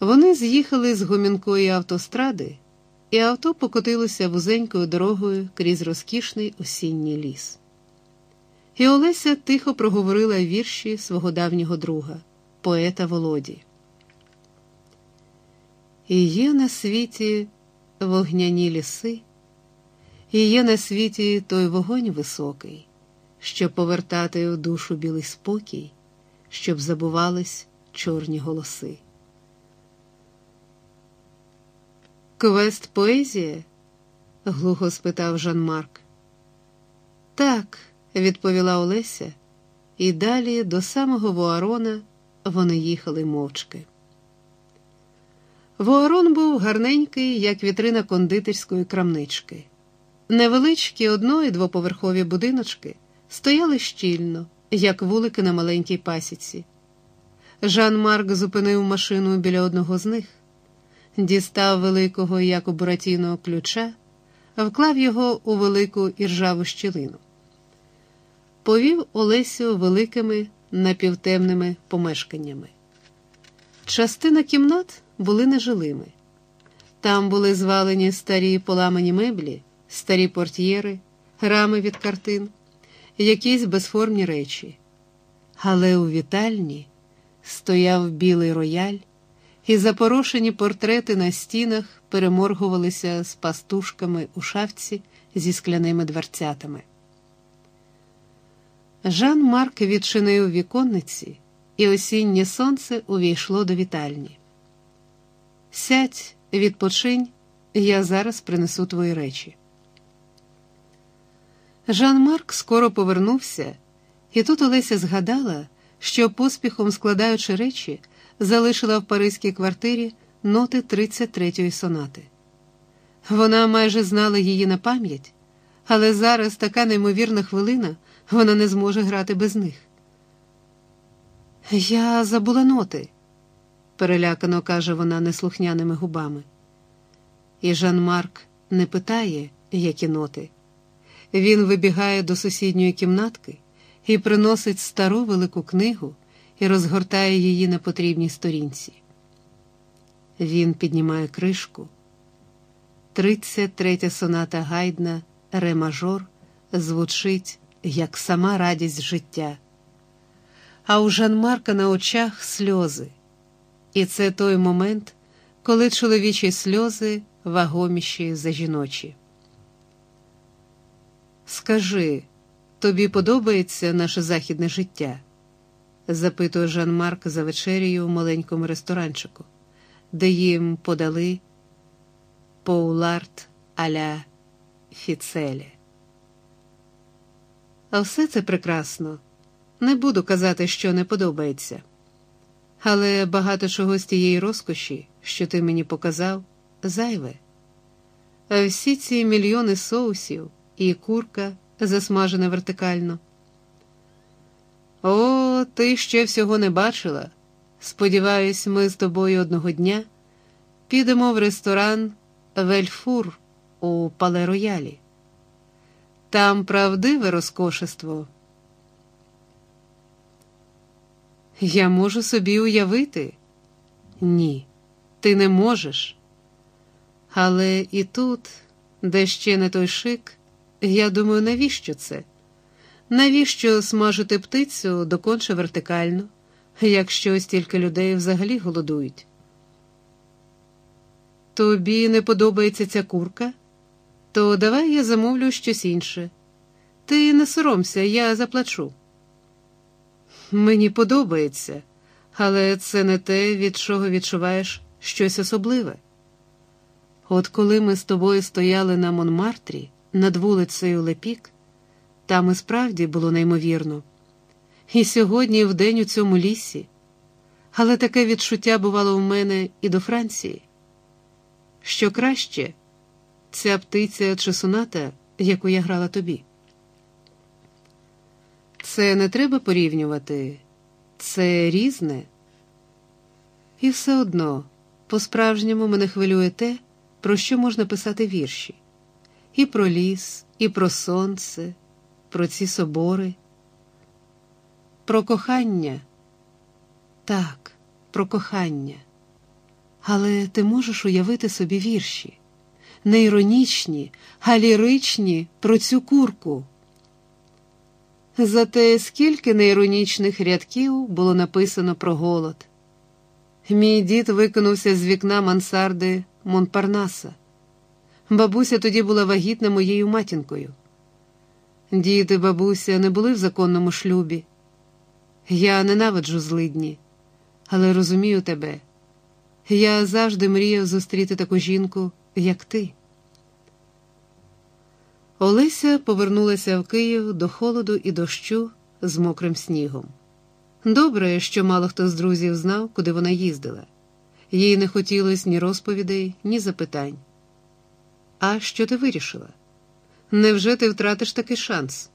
Вони з'їхали з гомінкої автостради, і авто покотилося вузенькою дорогою крізь розкішний осінній ліс. І Олеся тихо проговорила вірші свого давнього друга, поета Володі. І є на світі вогняні ліси, і є на світі той вогонь високий, щоб повертати в душу білий спокій, щоб забувались чорні голоси. Квест поезія? глухо спитав Жан Марк. Так, відповіла Олеся, і далі до самого Вуарона вони їхали мовчки. Вуарон був гарненький, як вітрина кондитерської крамнички. Невеличкі одно- і двоповерхові будиночки стояли щільно, як вулики на маленькій пасіці. Жан Марк зупинив машину біля одного з них, дістав великого, як у Буратіно, ключа, вклав його у велику іржаву щілину. Повів Олесю великими напівтемними помешканнями. Частина кімнат були нежилими. Там були звалені старі поламані меблі, старі портьєри, рами від картин, якісь безформні речі. Але у вітальні стояв білий рояль, і запорошені портрети на стінах переморгувалися з пастушками у шафці зі скляними дверцятами. Жан Марк відчинив віконниці, і осіннє сонце увійшло до вітальні. Сядь, відпочинь, я зараз принесу твої речі. Жан Марк скоро повернувся, і тут Олеся згадала, що поспіхом складаючи речі, залишила в паризькій квартирі ноти 33-ї сонати. Вона майже знала її на пам'ять, але зараз така неймовірна хвилина, вона не зможе грати без них. Я забула ноти, перелякано каже вона неслухняними губами. І Жан Марк не питає, які ноти. Він вибігає до сусідньої кімнатки і приносить стару велику книгу і розгортає її на потрібній сторінці. Він піднімає кришку. 33 соната Гайдна Ре мажор звучить як сама радість життя. А у Жанмарка на очах сльози. І це той момент, коли чоловічі сльози вагоміші за жіночі. Скажи, тобі подобається наше західне життя? Запитує Жан Марк за вечерію в маленькому ресторанчику, де їм подали поуларт аля фіцелі. А все це прекрасно. Не буду казати, що не подобається. Але багато чого з тієї розкоші, що ти мені показав, зайве. Всі ці мільйони соусів і курка, засмажена вертикально. Ти ще всього не бачила. Сподіваюсь, ми з тобою одного дня підемо в ресторан Вельфур у Пале Роялі. Там правдиве розкошество. Я можу собі уявити. Ні, ти не можеш. Але і тут, де ще не той шик, я думаю, навіщо це? Навіщо смажити птицю доконче вертикально, якщо стільки людей взагалі голодують? Тобі не подобається ця курка? То давай я замовлю щось інше. Ти не соромся, я заплачу. Мені подобається, але це не те, від чого відчуваєш щось особливе. От коли ми з тобою стояли на Монмартрі над вулицею Лепік, там і справді було неймовірно. І сьогодні, і вдень у цьому лісі, але таке відчуття бувало в мене і до Франції. Що краще, ця птиця чи соната, яку я грала тобі. Це не треба порівнювати, це різне. І все одно, по-справжньому мене хвилює те, про що можна писати вірші, і про ліс, і про сонце, про ці собори, про кохання. Так, про кохання. Але ти можеш уявити собі вірші, не іронічні, а ліричні про цю курку. Зате скільки неіронічних рядків було написано про голод. Мій дід викинувся з вікна мансарди Монпарнаса. Бабуся тоді була вагітна моєю матінкою. Дід і бабуся не були в законному шлюбі. Я ненавиджу злидні, але розумію тебе. Я завжди мріяв зустріти таку жінку, як ти. Олеся повернулася в Київ до холоду і дощу з мокрим снігом. Добре, що мало хто з друзів знав, куди вона їздила. Їй не хотілося ні розповідей, ні запитань. А що ти вирішила? Невже ти втратиш такий шанс?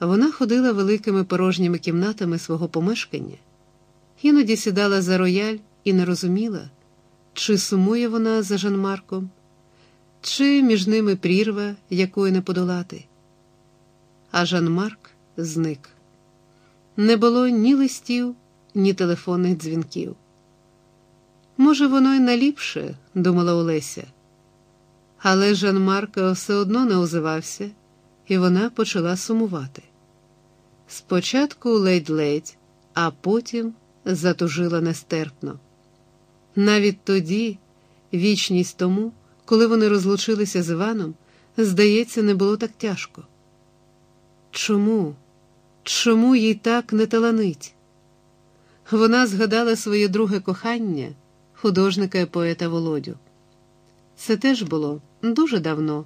Вона ходила великими порожніми кімнатами свого помешкання, іноді сідала за рояль і не розуміла, чи сумує вона за Жанмарком, чи між ними прірва, якої не подолати. А Жанмарк зник. Не було ні листів, ні телефонних дзвінків. Може, воно й наліпше, думала Олеся. Але Жан Марк все одно не озивався, і вона почала сумувати. Спочатку ледь-ледь, а потім затужила нестерпно. Навіть тоді, вічність тому, коли вони розлучилися з Іваном, здається, не було так тяжко. Чому? Чому їй так не таланить? Вона згадала своє друге кохання, художника і поета Володю. Це теж було дуже давно.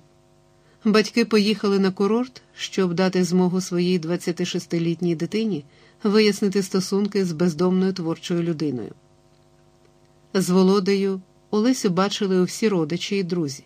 Батьки поїхали на курорт, щоб дати змогу своїй 26-літній дитині вияснити стосунки з бездомною творчою людиною. З Володею Олесю бачили усі родичі і друзі.